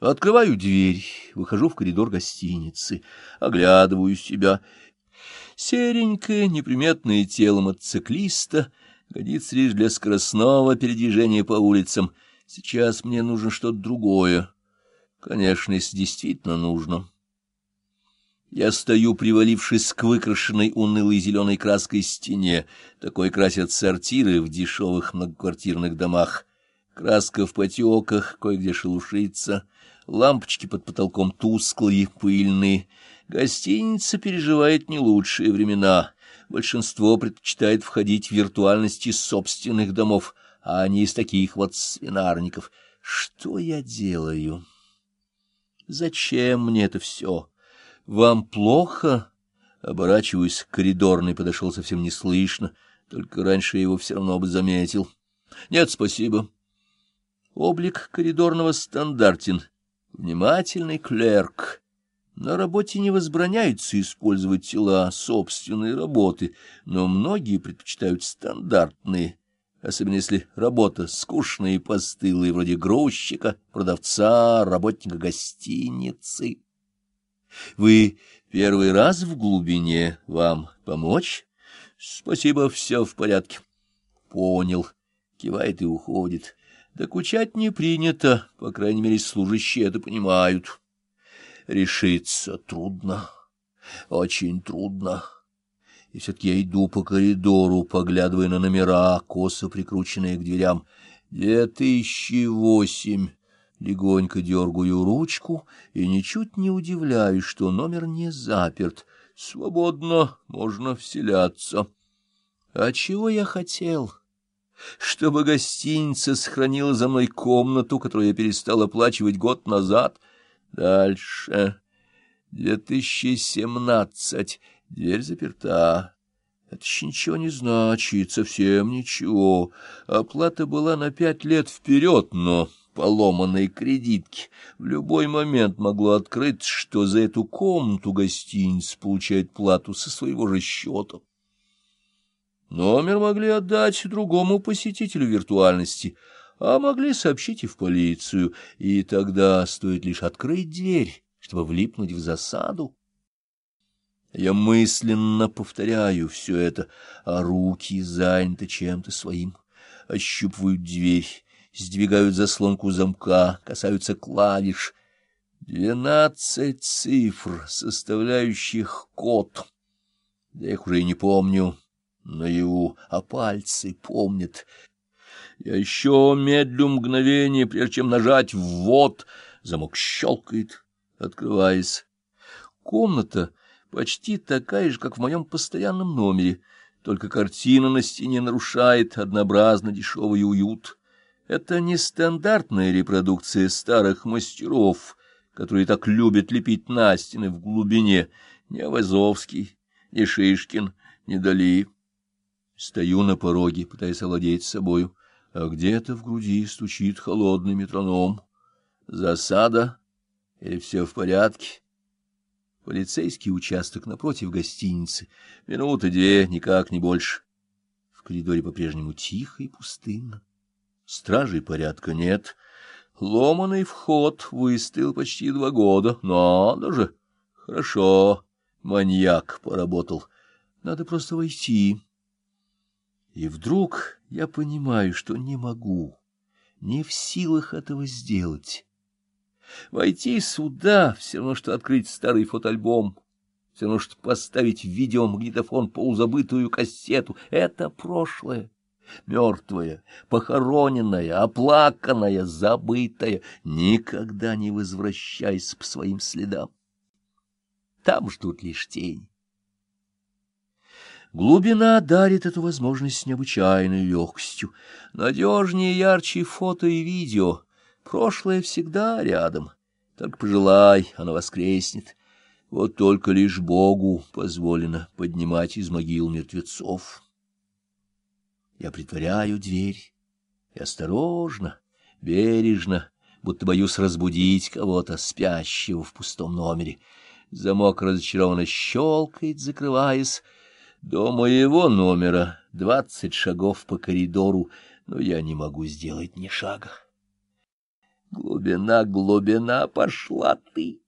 Открываю дверь, выхожу в коридор гостиницы, оглядываю себя. Серенькое, неприметное тело мотоциклиста годится лишь для скоростного передвижения по улицам. Сейчас мне нужно что-то другое. Конечно, если действительно нужно. Я стою, привалившись к выкрашенной унылой зеленой краской стене. Такой красят сортиры в дешевых многоквартирных домах. Краска в потеках, кое-где шелушится, лампочки под потолком тусклые, пыльные. Гостиница переживает не лучшие времена. Большинство предпочитает входить в виртуальности собственных домов, а не из таких вот свинарников. Что я делаю? Зачем мне это все? Вам плохо? Оборачиваюсь, коридорный подошел совсем неслышно, только раньше его все равно бы заметил. Нет, спасибо. Облик коридорного стандартен. Внимательный клерк. На работе не возбраняется использовать тела собственной работы, но многие предпочитают стандартные, особенно если работа скучная и постылая, вроде грузчика, продавца, работника гостиницы. Вы первый раз в глубине, вам помочь? Спасибо, все в порядке. Понял. Кивает и уходит. Докучать не принято, по крайней мере, служащие это понимают. Решиться трудно, очень трудно. И все-таки я иду по коридору, поглядывая на номера, косо прикрученные к дверям. Две тысячи восемь. Легонько дергаю ручку и ничуть не удивляюсь, что номер не заперт. Свободно можно вселяться. А чего я хотел? — чтобы гостиница сохранила за мной комнату, которую я перестал оплачивать год назад. Дальше. 2017. Дверь заперта. Это еще ничего не значит, совсем ничего. Оплата была на пять лет вперед, но поломанной кредитки в любой момент могло открыть, что за эту комнату гостиница получает плату со своего же счета. Номер могли отдать другому посетителю виртуальности, а могли сообщить и в полицию, и тогда стоит лишь открыть дверь, чтобы влипнуть в засаду. Я мысленно повторяю все это, а руки заняты чем-то своим, ощупывают дверь, сдвигают заслонку замка, касаются клавиш. Двенадцать цифр, составляющих код. Я их уже и не помню наяву, а пальцы помнят. Я еще медлю мгновение, прежде чем нажать «ввод». Замок щелкает, открываясь. Комната почти такая же, как в моем постоянном номере, только картина на стене нарушает однообразно дешевый уют. Это не стандартная репродукция старых мастеров, которые так любят лепить на стены в глубине, не Авазовский, не Шишкин, не Дали. Стою на пороге, пытаясь овладеть собою, а где-то в груди стучит холодный метроном. Засада? Или все в порядке? Полицейский участок напротив гостиницы. Минуты две, никак не больше. В коридоре по-прежнему тихо и пустынно. Стражей порядка нет. Ломаный вход выстоял почти два года. Надо же! Хорошо, маньяк поработал. Надо просто войти. И вдруг я понимаю, что не могу, не в силах этого сделать. Войти сюда — все равно, что открыть старый фотоальбом, все равно, что поставить в видеомагнитофон полузабытую кассету. Это прошлое, мертвое, похороненное, оплаканное, забытое. Никогда не возвращайся по своим следам. Там ждут лишь тени. Глубина дарит эту возможность необычайной легкостью. Надежнее ярче фото и видео. Прошлое всегда рядом. Только пожелай, оно воскреснет. Вот только лишь Богу позволено поднимать из могил мертвецов. Я притворяю дверь и осторожно, бережно, будто боюсь разбудить кого-то спящего в пустом номере. Замок разочарованно щелкает, закрываясь, до моего номера двадцать шагов по коридору, но я не могу сделать ни шага. Глубина, глубина, пошла ты.